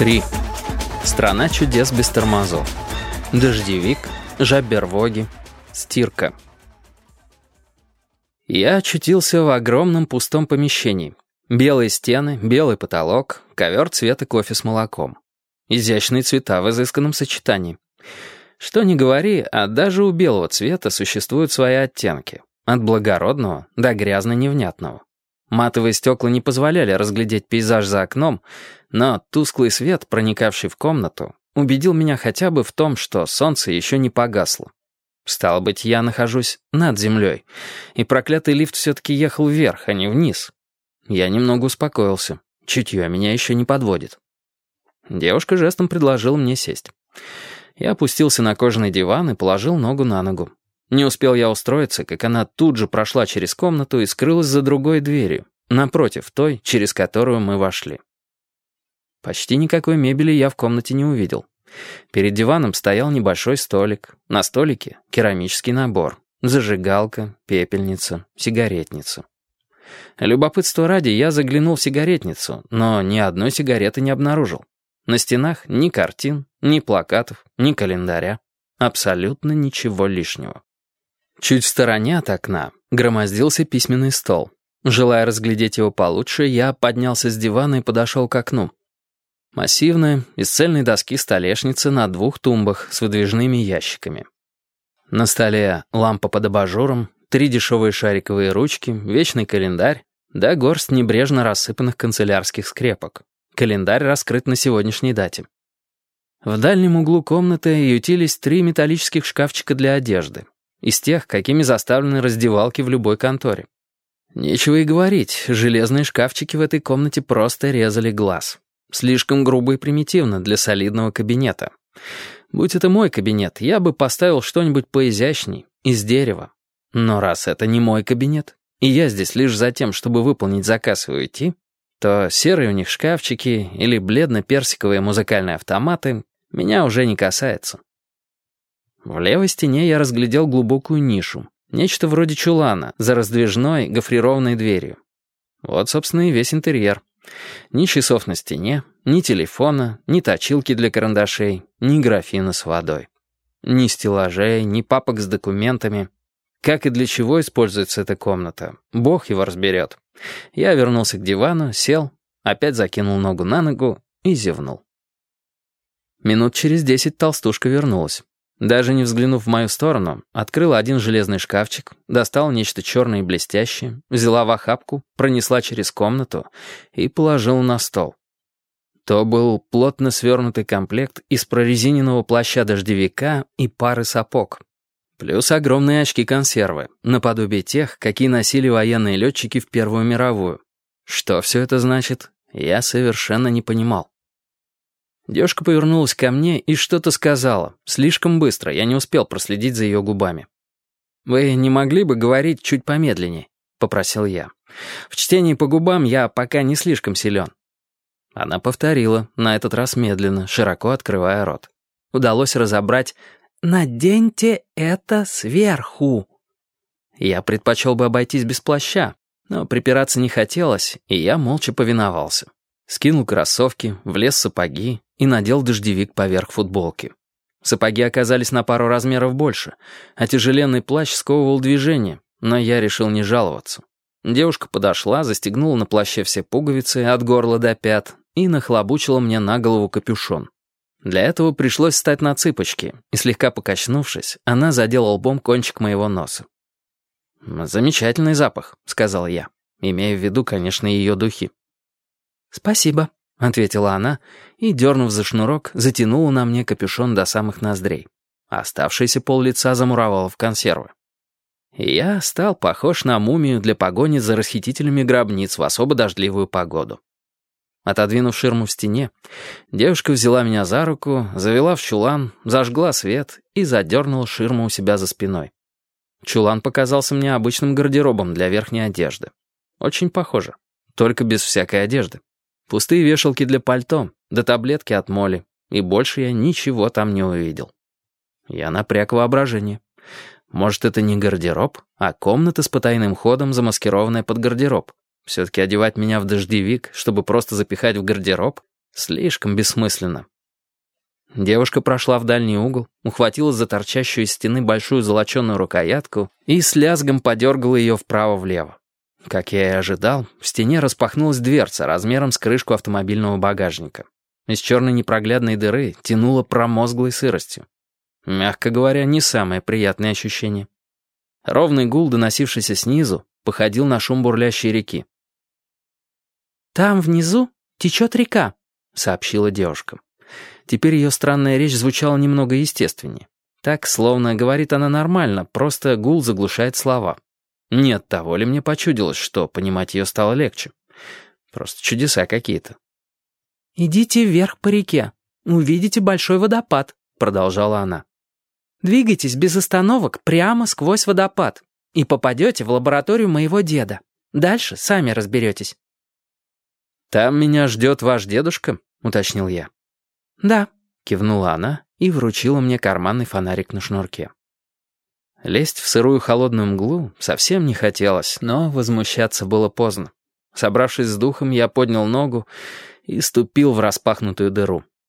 3. Страна чудес без тормозов. Дождевик, жабервоги, стирка. Я очутился в огромном пустом помещении. Белые стены, белый потолок, ковер цвета кофе с молоком. Изящные цвета в изысканном сочетании. Что ни говори, а даже у белого цвета существуют свои оттенки. От благородного до грязно-невнятного. Матовые стекла не позволяли разглядеть пейзаж за окном, но тусклый свет, проникавший в комнату, убедил меня хотя бы в том, что солнце еще не погасло. Стало быть, я нахожусь над землей, и проклятый лифт все-таки ехал вверх, а не вниз. Я немного успокоился. Чутье меня еще не подводит. Девушка жестом предложила мне сесть. Я опустился на кожаный диван и положил ногу на ногу. Не успел я устроиться, как она тут же прошла через комнату и скрылась за другой дверью, напротив той, через которую мы вошли. Почти никакой мебели я в комнате не увидел. Перед диваном стоял небольшой столик. На столике керамический набор. Зажигалка, пепельница, сигаретница. Любопытство ради я заглянул в сигаретницу, но ни одной сигареты не обнаружил. На стенах ни картин, ни плакатов, ни календаря. Абсолютно ничего лишнего. Чуть в стороне от окна громоздился письменный стол. Желая разглядеть его получше, я поднялся с дивана и подошел к окну. Массивная, из цельной доски столешница на двух тумбах с выдвижными ящиками. На столе лампа под абажуром, три дешевые шариковые ручки, вечный календарь, да горсть небрежно рассыпанных канцелярских скрепок. Календарь раскрыт на сегодняшней дате. В дальнем углу комнаты ютились три металлических шкафчика для одежды, из тех, какими заставлены раздевалки в любой конторе. Нечего и говорить, железные шкафчики в этой комнате просто резали глаз. Слишком грубо и примитивно для солидного кабинета. Будь это мой кабинет, я бы поставил что-нибудь поизящней, из дерева. Но раз это не мой кабинет, и я здесь лишь за тем, чтобы выполнить заказ и уйти, то серые у них шкафчики или бледно-персиковые музыкальные автоматы меня уже не касается. В левой стене я разглядел глубокую нишу, нечто вроде чулана, за раздвижной гофрированной дверью. Вот, собственно, и весь интерьер. Ни часов на стене, ни телефона, ни точилки для карандашей, ни графина с водой. Ни стеллажей, ни папок с документами. Как и для чего используется эта комната, бог его разберет. Я вернулся к дивану, сел, опять закинул ногу на ногу и зевнул. Минут через десять толстушка вернулась. Даже не взглянув в мою сторону, открыла один железный шкафчик, достала нечто черное и блестящее, взяла в охапку, пронесла через комнату и положила на стол. То был плотно свернутый комплект из прорезиненного плаща-дождевика и пары сапог. Плюс огромные очки-консервы, наподобие тех, какие носили военные летчики в Первую мировую. Что все это значит, я совершенно не понимал. Девушка повернулась ко мне и что-то сказала. Слишком быстро, я не успел проследить за ее губами. «Вы не могли бы говорить чуть помедленнее?» — попросил я. «В чтении по губам я пока не слишком силен». Она повторила, на этот раз медленно, широко открывая рот. Удалось разобрать «Наденьте это сверху». Я предпочел бы обойтись без плаща, но припираться не хотелось, и я молча повиновался. Скинул кроссовки, влез сапоги и надел дождевик поверх футболки. Сапоги оказались на пару размеров больше, а тяжеленный плащ сковывал движение, но я решил не жаловаться. Девушка подошла, застегнула на плаще все пуговицы от горла до пят и нахлобучила мне на голову капюшон. Для этого пришлось встать на цыпочки, и слегка покачнувшись, она задела лбом кончик моего носа. «Замечательный запах», — сказал я, имея в виду, конечно, ее духи. «Спасибо», — ответила она и, дернув за шнурок, затянула на мне капюшон до самых ноздрей. Оставшийся пол лица замуровала в консервы. я стал похож на мумию для погони за расхитителями гробниц в особо дождливую погоду. Отодвинув ширму в стене, девушка взяла меня за руку, завела в чулан, зажгла свет и задернула ширму у себя за спиной. Чулан показался мне обычным гардеробом для верхней одежды. Очень похоже, только без всякой одежды. Пустые вешалки для пальто, да таблетки от моли. И больше я ничего там не увидел. Я напряг воображение. Может, это не гардероб, а комната с потайным ходом, замаскированная под гардероб. Все-таки одевать меня в дождевик, чтобы просто запихать в гардероб, Слишком бессмысленно. Девушка прошла в дальний угол, ухватила за торчащую из стены большую золоченую рукоятку и с лязгом подергала ее вправо-влево. Как я и ожидал, в стене распахнулась дверца размером с крышку автомобильного багажника. Из черной непроглядной дыры тянуло промозглой сыростью. Мягко говоря, не самое приятное ощущение. Ровный гул, доносившийся снизу, походил на шум бурлящей реки. «Там внизу течет река», — сообщила девушка. Теперь ее странная речь звучала немного естественнее. Так, словно говорит она нормально, просто гул заглушает слова. Нет, того ли мне почудилось, что понимать ее стало легче. Просто чудеса какие-то. «Идите вверх по реке. Увидите большой водопад», — продолжала она. «Двигайтесь без остановок прямо сквозь водопад и попадете в лабораторию моего деда. Дальше сами разберетесь». «Там меня ждет ваш дедушка?» — уточнил я. «Да», — кивнула она и вручила мне карманный фонарик на шнурке. Лезть в сырую холодную мглу совсем не хотелось, но возмущаться было поздно. Собравшись с духом, я поднял ногу и ступил в распахнутую дыру.